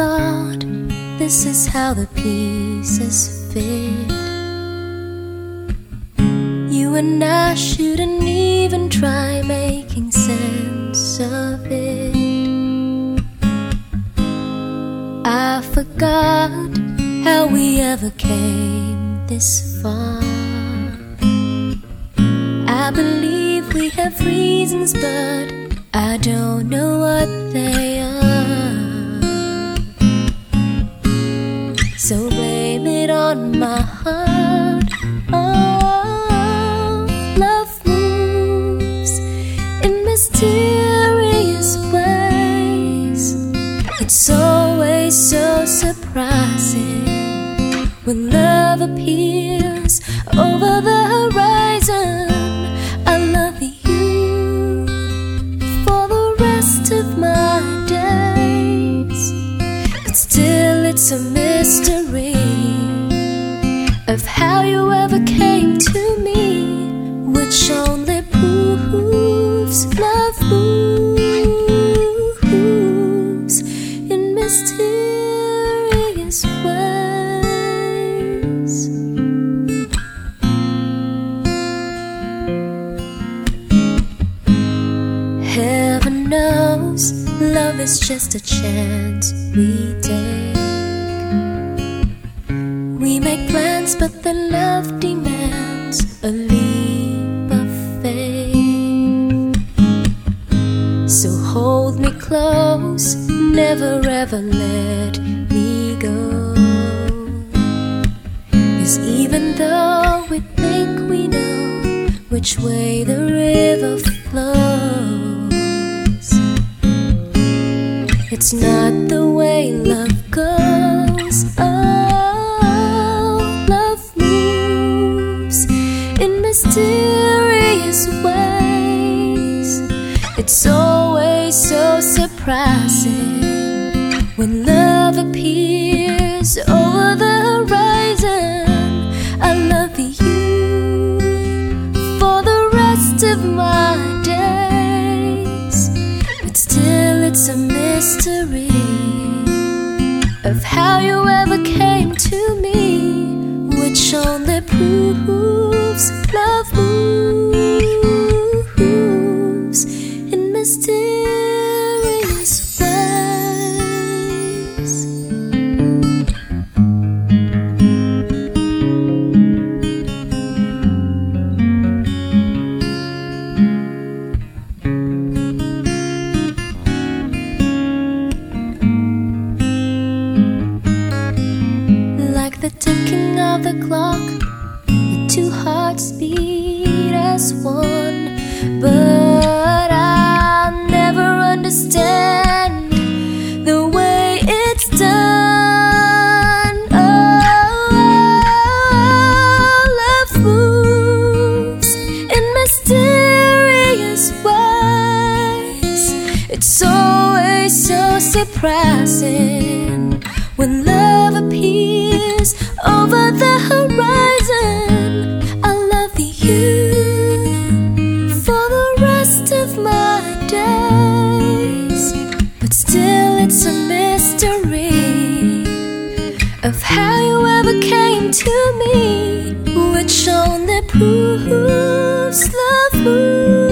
knows how the pieces fit. You and I shouldn't even try making sense of it. I forgot how we ever came this far. I believe we have reasons, but I don't know what they are. On my heart. Love moves in mysterious ways. It's always so surprising when love appears over the horizon. I love you for the rest of my days, but still it's a mystery how you ever came to me, which only proves love moves in mysterious ways. Heaven knows love is just a chance we take. But the love demands a leap of faith. So hold me close, never ever let me go. Cause even though we think we know which way the river flows, it's not the way love mysterious ways. It's always so surprising when love appears over the horizon. I love you for the rest of my days, but still it's a mystery of how you ever came to me, which only proves love moves in mysterious ways. Like the ticking of the clock, the two hearts one. But I never understand the way it's done. Oh, love moves in mysterious ways. It's always so surprising of how you ever came to me, which only proves love